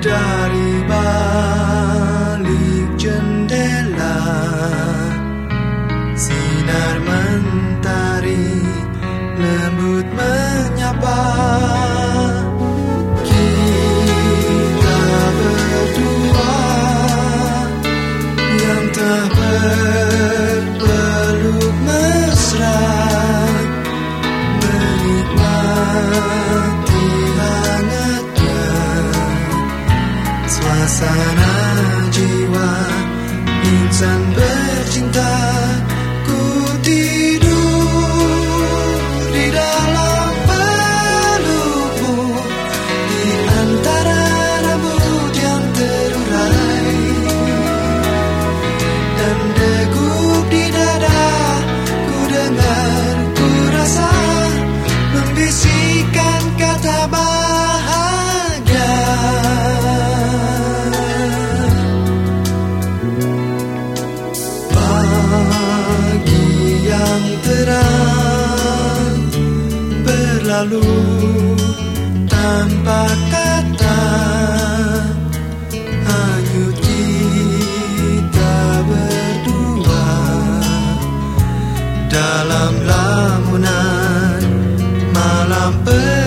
dari balik jendela sinar mentari lembut menyapa kita berdua yang tak pernah. Tanah jiwa insan bercinta. lalu tanpa kata hanya kita berdua dalam lamunan malam penuh